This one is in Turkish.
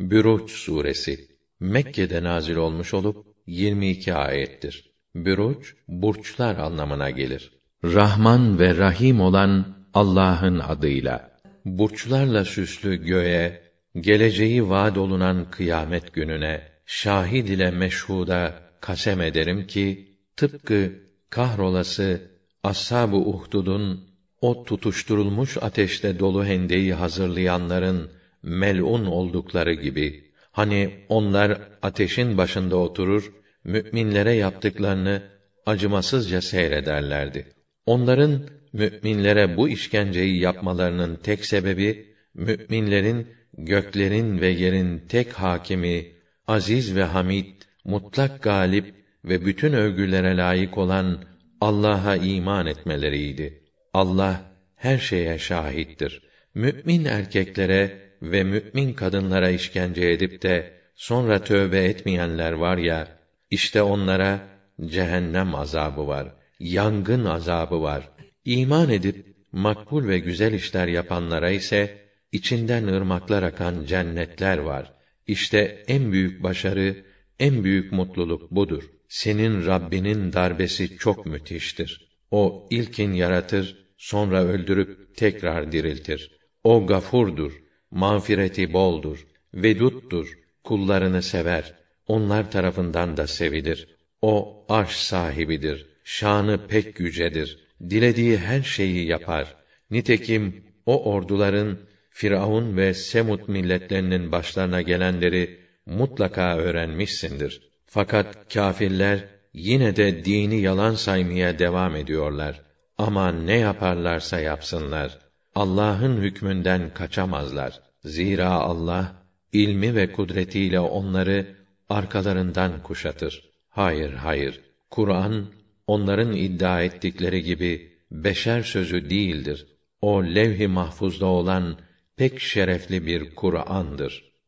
Büruç suresi Mekke'de nazil olmuş olup 22 ayettir. Büruç burçlar anlamına gelir. Rahman ve Rahim olan Allah'ın adıyla. Burçlarla süslü göğe, geleceği vaad olunan kıyamet gününe, şahid ile meşhuda kasem ederim ki, tıpkı kahrolası ashab-ı Uhdud'un o tutuşturulmuş ateşte dolu hendeyi hazırlayanların melun oldukları gibi hani onlar ateşin başında oturur müminlere yaptıklarını acımasızca seyrederlerdi. Onların müminlere bu işkenceyi yapmalarının tek sebebi müminlerin göklerin ve yerin tek hakimi, aziz ve hamid, mutlak galip ve bütün övgülere layık olan Allah'a iman etmeleriydi. Allah her şeye şahittir. Mümin erkeklere ve mümin kadınlara işkence edip de sonra tövbe etmeyenler var ya, işte onlara cehennem azabı var, yangın azabı var. İman edip makbul ve güzel işler yapanlara ise içinden ırmaklar akan cennetler var. İşte en büyük başarı, en büyük mutluluk budur. Senin Rabbinin darbesi çok müthiştir. O ilkin yaratır, sonra öldürüp tekrar diriltir. O gafurdur, mağfireti boldur, veduttur, kullarını sever, onlar tarafından da sevilir. O arş sahibidir, şanı pek yücedir, dilediği her şeyi yapar. Nitekim o orduların Firavun ve Semut milletlerinin başlarına gelenleri mutlaka öğrenmişsindir. Fakat kâfirler yine de dini yalan saymaya devam ediyorlar. Ama ne yaparlarsa yapsınlar Allah'ın hükmünden kaçamazlar. Zira Allah ilmi ve kudretiyle onları arkalarından kuşatır. Hayır, hayır. Kur'an onların iddia ettikleri gibi beşer sözü değildir. O levh-i mahfuzda olan pek şerefli bir Kur'an'dır.